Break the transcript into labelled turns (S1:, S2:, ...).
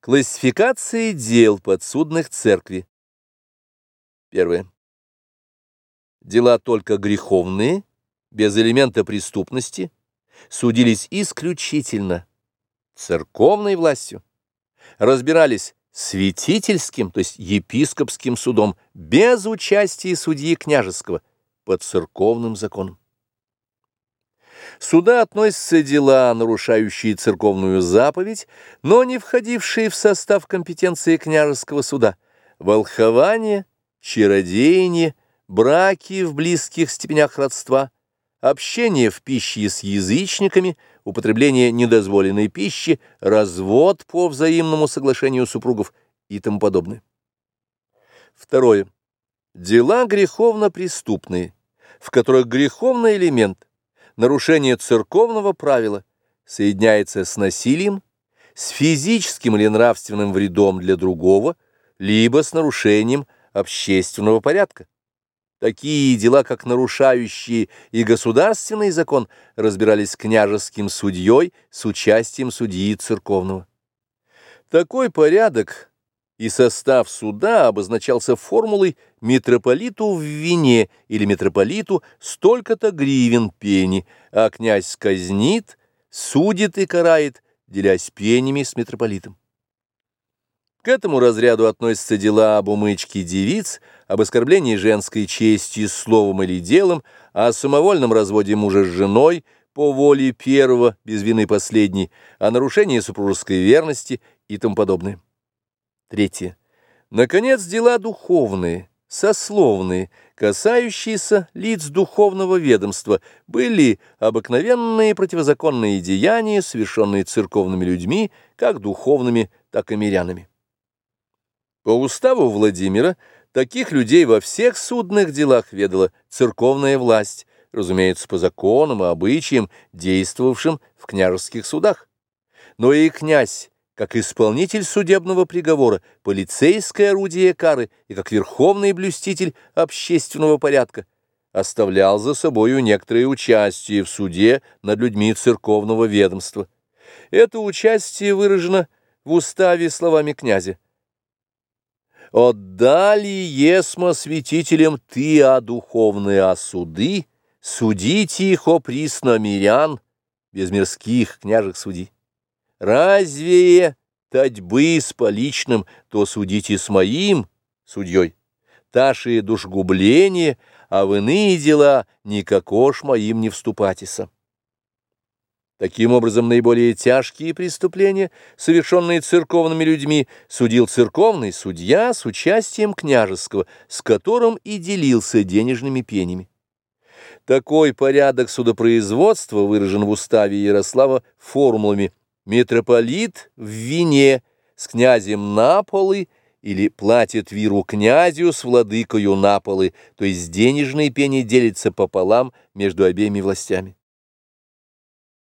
S1: Классификация дел подсудных церкви. Первое. Дела только греховные, без элемента преступности, судились исключительно церковной властью, разбирались святительским, то есть епископским судом, без участия судьи княжеского, по церковным законам. Сюда относятся дела, нарушающие церковную заповедь, но не входившие в состав компетенции княжеского суда, волхование, чародеяние, браки в близких степенях родства, общение в пище с язычниками, употребление недозволенной пищи, развод по взаимному соглашению супругов и тому подобное. Второе. Дела греховно-преступные, в которых греховный элемент нарушение церковного правила соединяется с насилием, с физическим или нравственным вредом для другого, либо с нарушением общественного порядка. Такие дела, как нарушающие и государственный закон, разбирались княжеским судьей с участием судьи церковного. Такой порядок и состав суда обозначался формулой митрополиту в вине или митрополиту столько-то гривен пени, а князь казнит, судит и карает, делясь пенями с митрополитом. К этому разряду относятся дела об умычке девиц, об оскорблении женской чести словом или делом, о самовольном разводе мужа с женой по воле первого, без вины последней, о нарушении супружеской верности и тому подобное. Третье. Наконец, дела духовные, сословные, касающиеся лиц духовного ведомства, были обыкновенные противозаконные деяния, совершенные церковными людьми, как духовными, так и мирянами. По уставу Владимира таких людей во всех судных делах ведала церковная власть, разумеется, по законам и обычаям, действовавшим в княжеских судах. Но и князь, как исполнитель судебного приговора, полицейское орудие кары и как верховный блюститель общественного порядка, оставлял за собою некоторое участие в суде над людьми церковного ведомства. Это участие выражено в уставе словами князя. «Отдали есмо святителям ты, а духовные, а суды, судите их, о присно мирян, без мирских княжих судей». Разве татьбы с поличным, то судите с моим судьей. Таши душгубление, а в иные дела никакош моим не вступатися. Таким образом, наиболее тяжкие преступления, совершенные церковными людьми, судил церковный судья с участием княжеского, с которым и делился денежными пенями. Такой порядок судопроизводства выражен в уставе Ярослава формулами Митрополит в вине с князем Наполы или платит виру князю с владыкою Наполы, то есть денежные пени делятся пополам между обеими властями.